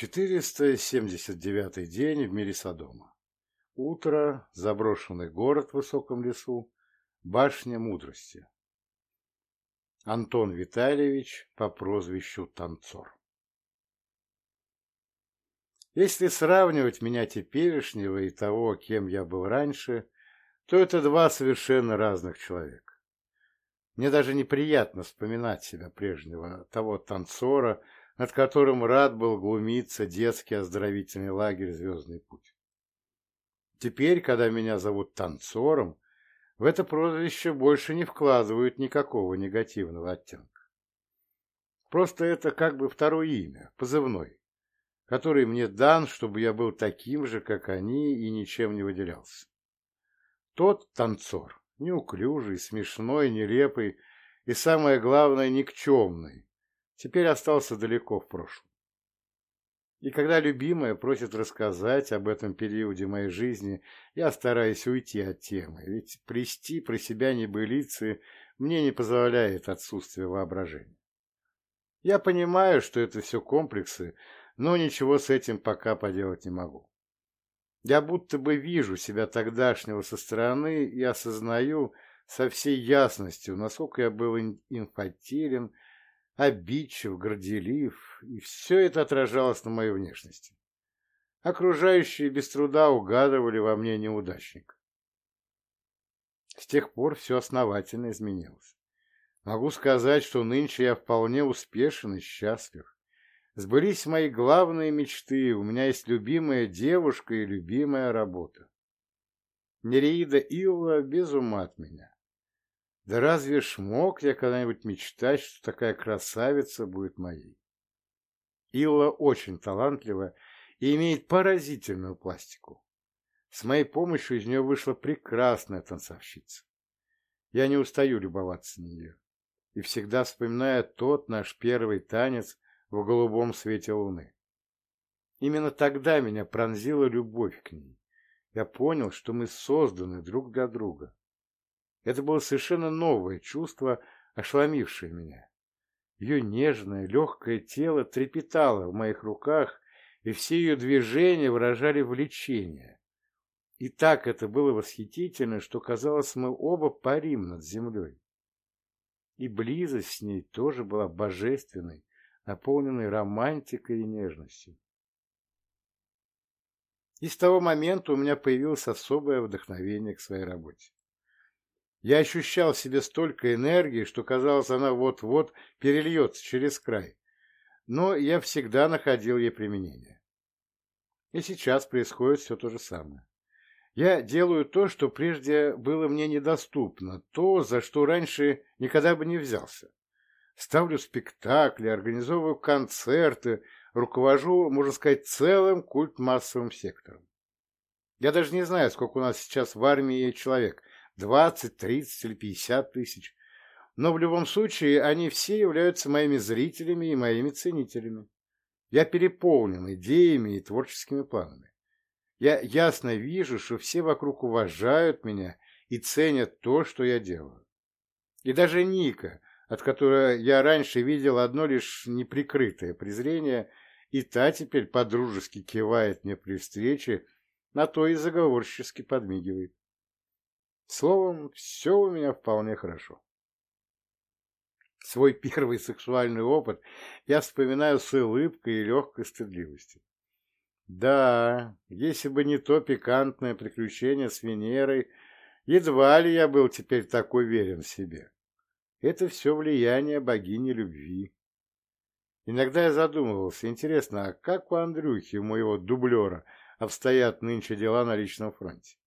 479 день в мире Содома. Утро, заброшенный город в высоком лесу, башня мудрости. Антон Витальевич по прозвищу Танцор. Если сравнивать меня теперешнего и того, кем я был раньше, то это два совершенно разных человека. Мне даже неприятно вспоминать себя прежнего, того танцора, над которым рад был глумиться детский оздоровительный лагерь «Звездный путь». Теперь, когда меня зовут танцором, в это прозвище больше не вкладывают никакого негативного оттенка. Просто это как бы второе имя, позывной, который мне дан, чтобы я был таким же, как они, и ничем не выделялся. Тот танцор, неуклюжий, смешной, нелепый и, самое главное, никчемный, теперь остался далеко в прошлом. И когда любимая просит рассказать об этом периоде моей жизни, я стараюсь уйти от темы, ведь плести про себя небылицы мне не позволяет отсутствие воображения. Я понимаю, что это все комплексы, но ничего с этим пока поделать не могу. Я будто бы вижу себя тогдашнего со стороны и осознаю со всей ясностью, насколько я был инфантилен, обидчив, горделив, и все это отражалось на моей внешности. Окружающие без труда угадывали во мне неудачник. С тех пор все основательно изменилось. Могу сказать, что нынче я вполне успешен и счастлив. Сбылись мои главные мечты, у меня есть любимая девушка и любимая работа. Нереида Илла без ума от меня. Да разве ж мог я когда-нибудь мечтать, что такая красавица будет моей? Илла очень талантлива и имеет поразительную пластику. С моей помощью из нее вышла прекрасная танцовщица. Я не устаю любоваться на нее и всегда вспоминаю тот наш первый танец в голубом свете луны. Именно тогда меня пронзила любовь к ней. Я понял, что мы созданы друг для друга. Это было совершенно новое чувство, ошеломившее меня. Ее нежное, легкое тело трепетало в моих руках, и все ее движения выражали влечение. И так это было восхитительно, что, казалось, мы оба парим над землей. И близость с ней тоже была божественной, наполненный романтикой и нежностью. И с того момента у меня появилось особое вдохновение к своей работе. Я ощущал в себе столько энергии, что казалось, она вот-вот перельется через край. Но я всегда находил ей применение. И сейчас происходит все то же самое. Я делаю то, что прежде было мне недоступно, то, за что раньше никогда бы не взялся. Ставлю спектакли, организовываю концерты, руковожу, можно сказать, целым культмассовым сектором. Я даже не знаю, сколько у нас сейчас в армии человек, 20, 30 или 50 тысяч. Но в любом случае они все являются моими зрителями и моими ценителями. Я переполнен идеями и творческими планами. Я ясно вижу, что все вокруг уважают меня и ценят то, что я делаю. И даже Ника, от которой я раньше видел одно лишь неприкрытое презрение, и та теперь подружески кивает мне при встрече, на то и заговорчески подмигивает. Словом, все у меня вполне хорошо. Свой первый сексуальный опыт я вспоминаю с улыбкой и легкой стыдливостью. Да, если бы не то пикантное приключение с Венерой, едва ли я был теперь так уверен в себе. Это все влияние богини любви. Иногда я задумывался, интересно, а как у Андрюхи, моего дублера, обстоят нынче дела на личном фронте?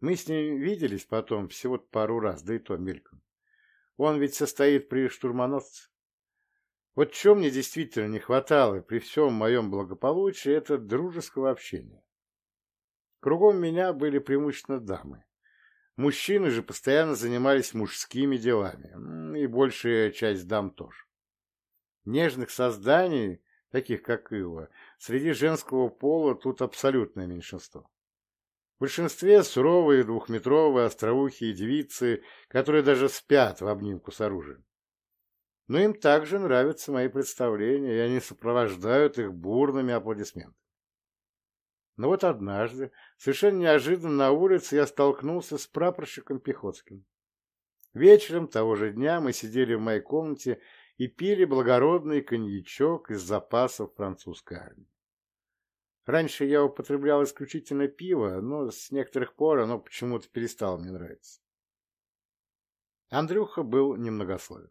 Мы с ним виделись потом всего пару раз, да и то мельком. Он ведь состоит при штурмоносце. Вот чем мне действительно не хватало при всем моем благополучии, это дружеского общения. Кругом меня были преимущественно дамы. Мужчины же постоянно занимались мужскими делами, и большая часть дам тоже. Нежных созданий, таких как Ива, среди женского пола тут абсолютное меньшинство. В большинстве суровые двухметровые остроухие девицы, которые даже спят в обнимку с оружием. но им также нравятся мои представления, и они сопровождают их бурными аплодисментами. Но вот однажды, совершенно неожиданно на улице, я столкнулся с прапорщиком Пехотским. Вечером того же дня мы сидели в моей комнате и пили благородный коньячок из запасов французской армии. Раньше я употреблял исключительно пиво, но с некоторых пор оно почему-то перестало мне нравиться. Андрюха был немногословен.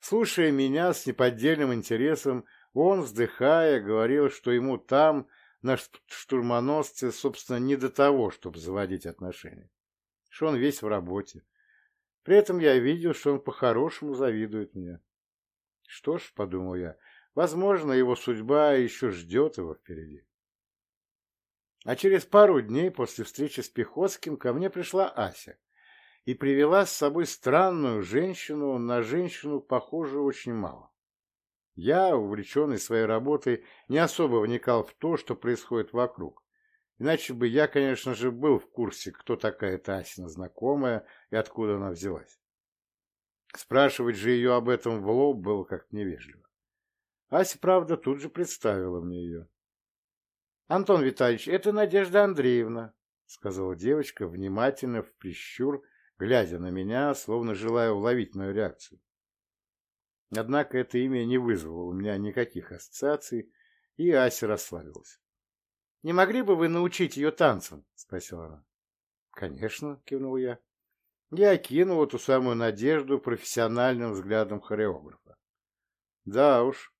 Слушая меня с неподдельным интересом, он, вздыхая, говорил, что ему там, на штурмоносце, собственно, не до того, чтобы заводить отношения. Что он весь в работе. При этом я видел, что он по-хорошему завидует мне. Что ж, подумал я, возможно, его судьба еще ждет его впереди. А через пару дней после встречи с Пехотским ко мне пришла Ася и привела с собой странную женщину, на женщину похожую очень мало. Я, увлеченный своей работой, не особо вникал в то, что происходит вокруг. Иначе бы я, конечно же, был в курсе, кто такая эта Асина знакомая и откуда она взялась. Спрашивать же ее об этом в лоб было как-то невежливо. Ася, правда, тут же представила мне ее. — Антон Витальевич, это Надежда Андреевна, — сказала девочка, внимательно в прищур глядя на меня, словно желая уловить мою реакцию. Однако это имя не вызвало у меня никаких ассоциаций, и Ася расслабилась. — Не могли бы вы научить ее танцам? — спросила она. — Конечно, — кивнул я. Я окинул эту самую надежду профессиональным взглядом хореографа. Да уж,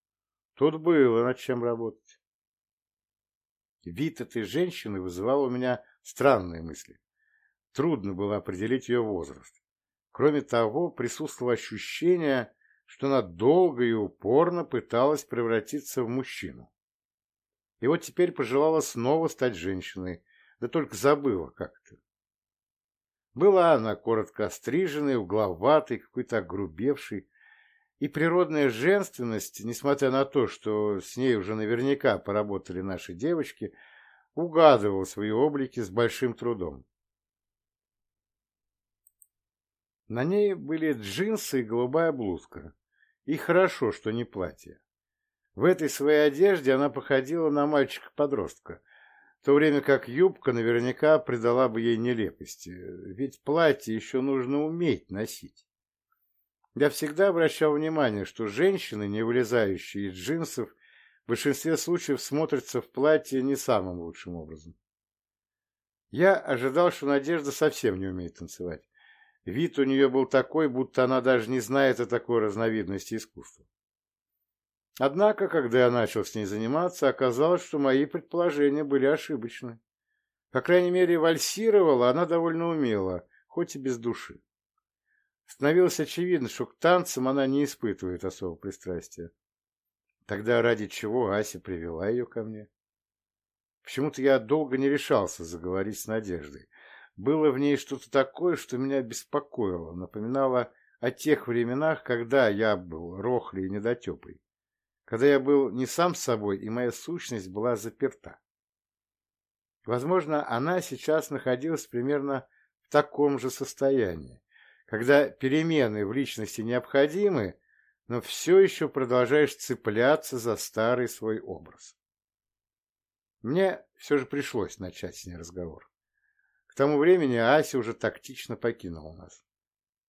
тут было над чем работать. Вид этой женщины вызывал у меня странные мысли. Трудно было определить ее возраст. Кроме того, присутствовало ощущение, что она долго и упорно пыталась превратиться в мужчину. И вот теперь пожелала снова стать женщиной, да только забыла как-то. Была она коротко остриженной, угловатой, какой-то огрубевшей, и природная женственность, несмотря на то, что с ней уже наверняка поработали наши девочки, угадывала свои облики с большим трудом. На ней были джинсы и голубая блузка. И хорошо, что не платье. В этой своей одежде она походила на мальчика-подростка, в то время как юбка наверняка придала бы ей нелепости, ведь платье еще нужно уметь носить. Я всегда обращал внимание, что женщины, не вылезающие из джинсов, в большинстве случаев смотрятся в платье не самым лучшим образом. Я ожидал, что Надежда совсем не умеет танцевать. Вид у нее был такой, будто она даже не знает о такой разновидности искусства. Однако, когда я начал с ней заниматься, оказалось, что мои предположения были ошибочны. По крайней мере, вальсировала она довольно умело, хоть и без души. Становилось очевидно, что к танцам она не испытывает особого пристрастия. Тогда ради чего Ася привела ее ко мне? Почему-то я долго не решался заговорить с Надеждой, было в ней что-то такое, что меня беспокоило, напоминало о тех временах, когда я был рохлей и недотепой, когда я был не сам собой, и моя сущность была заперта. Возможно, она сейчас находилась примерно в таком же состоянии, когда перемены в личности необходимы, но все еще продолжаешь цепляться за старый свой образ. Мне все же пришлось начать с ней разговор. К тому времени Ася уже тактично покинула нас.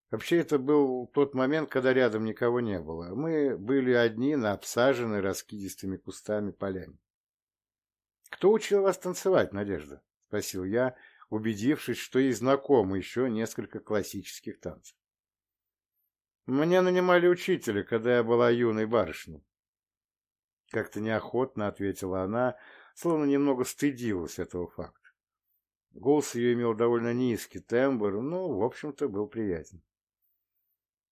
Вообще, это был тот момент, когда рядом никого не было. Мы были одни на обсаженной раскидистыми кустами поляне. «Кто учил вас танцевать, Надежда?» — спросил я, убедившись, что ей знакомы еще несколько классических танцев. «Мне нанимали учителя, когда я была юной барышней». Как-то неохотно ответила она, словно немного стыдилась этого факта. Голос ее имел довольно низкий тембр, но, в общем-то, был приятен.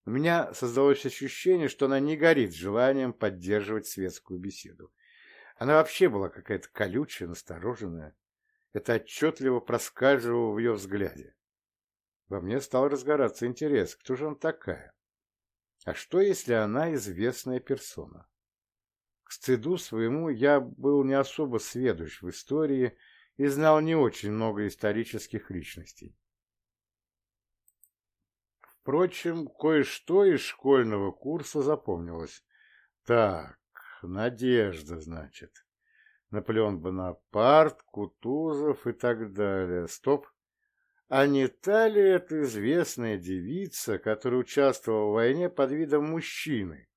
У меня создалось ощущение, что она не горит желанием поддерживать светскую беседу. Она вообще была какая-то колючая, настороженная. Это отчетливо проскальзывало в ее взгляде. Во мне стал разгораться интерес, кто же она такая? А что, если она известная персона? К стыду своему я был не особо сведущ в истории и знал не очень много исторических личностей. Впрочем, кое-что из школьного курса запомнилось. Так, Надежда, значит. Наполеон Бонапарт, Кутузов и так далее. Стоп. А не та ли это известная девица, которая участвовала в войне под видом мужчины?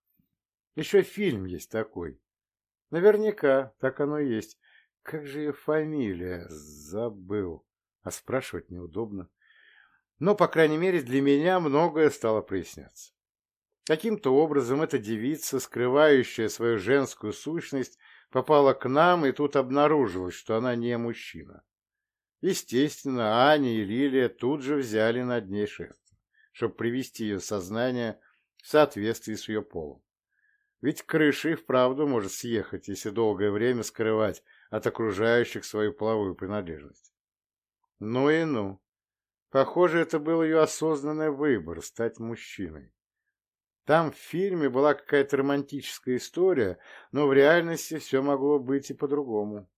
Еще фильм есть такой. Наверняка, так оно и есть. Как же ее фамилия? Забыл. А спрашивать неудобно. Но, по крайней мере, для меня многое стало проясняться. Каким-то образом эта девица, скрывающая свою женскую сущность, попала к нам, и тут обнаружилось, что она не мужчина. Естественно, Аня и Лилия тут же взяли над ней шест, чтобы привести ее сознание в соответствии с ее полом. Ведь крыша и вправду может съехать, если долгое время скрывать от окружающих свою половую принадлежность. Ну и ну. Похоже, это был ее осознанный выбор – стать мужчиной. Там в фильме была какая-то романтическая история, но в реальности все могло быть и по-другому.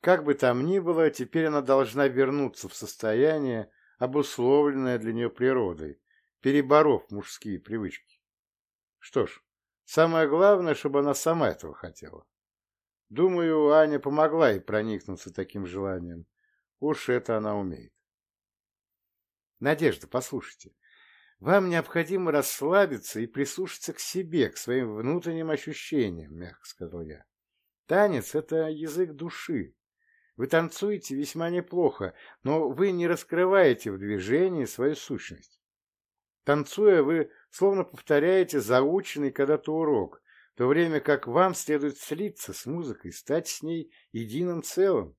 Как бы там ни было, теперь она должна вернуться в состояние, обусловленное для нее природой, переборов мужские привычки. Что ж, самое главное, чтобы она сама этого хотела. Думаю, Аня помогла ей проникнуться таким желанием. Уж это она умеет. Надежда, послушайте, вам необходимо расслабиться и прислушаться к себе, к своим внутренним ощущениям, мягко сказал я. Танец — это язык души. Вы танцуете весьма неплохо, но вы не раскрываете в движении свою сущность. Танцуя, вы словно повторяете заученный когда-то урок, в то время как вам следует слиться с музыкой, стать с ней единым целым.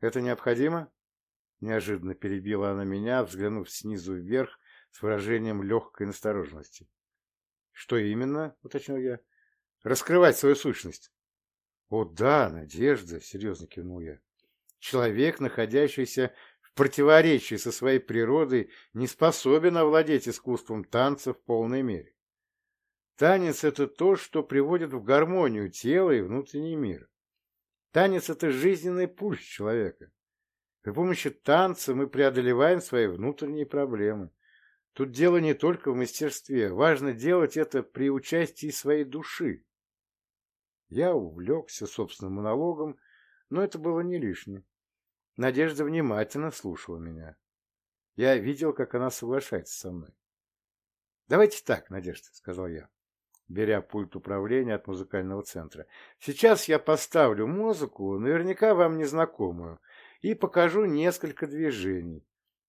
Это необходимо? Неожиданно перебила она меня, взглянув снизу вверх с выражением легкой настороженности. Что именно? уточнил я. Раскрывать свою сущность. «О да, Надежда!» — серьезно кивнул я. «Человек, находящийся в противоречии со своей природой, не способен овладеть искусством танца в полной мере. Танец — это то, что приводит в гармонию тело и внутренний мир. Танец — это жизненный пульс человека. При помощи танца мы преодолеваем свои внутренние проблемы. Тут дело не только в мастерстве. Важно делать это при участии своей души. Я увлекся собственным монологом, но это было не лишним. Надежда внимательно слушала меня. Я видел, как она соглашается со мной. «Давайте так, Надежда», — сказал я, беря пульт управления от музыкального центра. «Сейчас я поставлю музыку, наверняка вам незнакомую, и покажу несколько движений.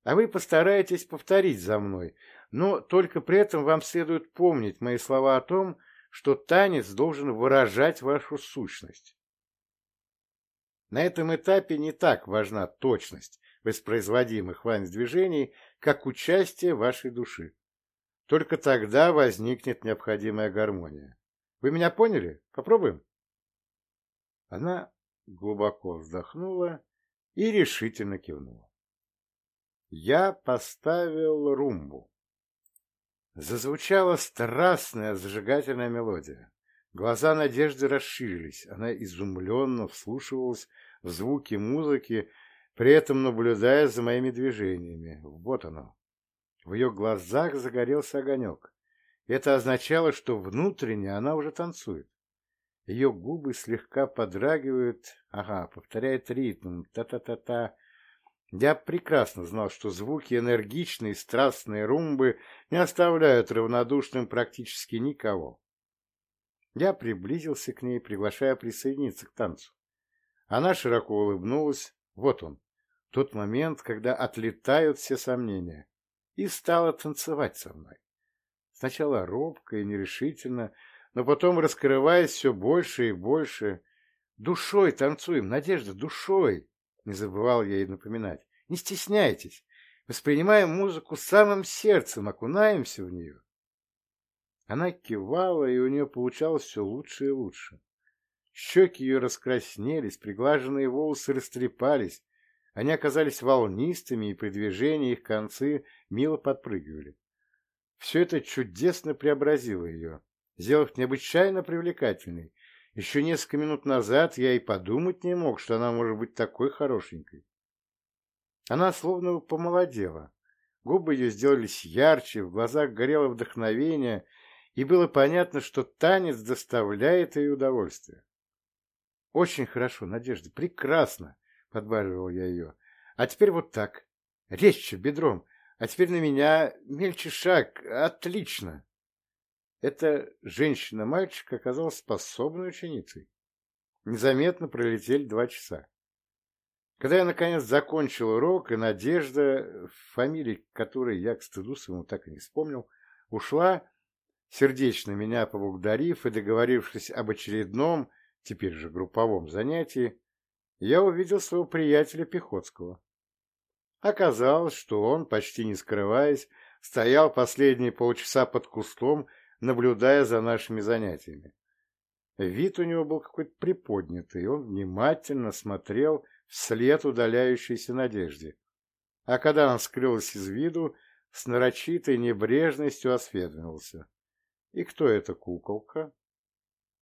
А вы постараетесь повторить за мной, но только при этом вам следует помнить мои слова о том, что танец должен выражать вашу сущность. На этом этапе не так важна точность воспроизводимых вами движений, как участие вашей души. Только тогда возникнет необходимая гармония. Вы меня поняли? Попробуем? Она глубоко вздохнула и решительно кивнула. Я поставил румбу. Зазвучала страстная зажигательная мелодия. Глаза Надежды расширились. Она изумленно вслушивалась в звуки музыки, при этом наблюдая за моими движениями. Вот оно. В ее глазах загорелся огонек. Это означало, что внутренне она уже танцует. Ее губы слегка подрагивают, ага, повторяет ритм, та-та-та-та, я прекрасно знал, что звуки энергичной, страстной румбы не оставляют равнодушным практически никого. Я приблизился к ней, приглашая присоединиться к танцу. Она широко улыбнулась. Вот он, тот момент, когда отлетают все сомнения. И стала танцевать со мной. Сначала робко и нерешительно, но потом раскрываясь все больше и больше. «Душой танцуем, Надежда, душой!» Не забывал я ей напоминать. Не стесняйтесь. Воспринимаем музыку самым сердцем, окунаемся в нее. Она кивала, и у нее получалось все лучше и лучше. Щеки ее раскраснелись, приглаженные волосы растрепались. Они оказались волнистыми, и при движении их концы мило подпрыгивали. Все это чудесно преобразило ее, сделав необычайно привлекательной, еще несколько минут назад я и подумать не мог, что она может быть такой хорошенькой. Она словно помолодела. Губы ее сделались ярче, в глазах горело вдохновение, и было понятно, что танец доставляет ей удовольствие. «Очень хорошо, Надежда, прекрасно!» — подбадривал я ее. «А теперь вот так. Резче, бедром. А теперь на меня мельче шаг. Отлично!» Эта женщина-мальчик оказалась способной ученицей. Незаметно пролетели два часа. Когда я, наконец, закончил урок, и Надежда, фамилии которой я, к стыду своему, так и не вспомнил, ушла, сердечно меня поблагодарив и договорившись об очередном, теперь же групповом занятии, я увидел своего приятеля Пехотского. Оказалось, что он, почти не скрываясь, стоял последние полчаса под кустом, наблюдая за нашими занятиями. Вид у него был какой-то приподнятый, он внимательно смотрел вслед удаляющейся надежде. А когда она скрылась из виду, с нарочитой небрежностью осведомился. И кто эта куколка?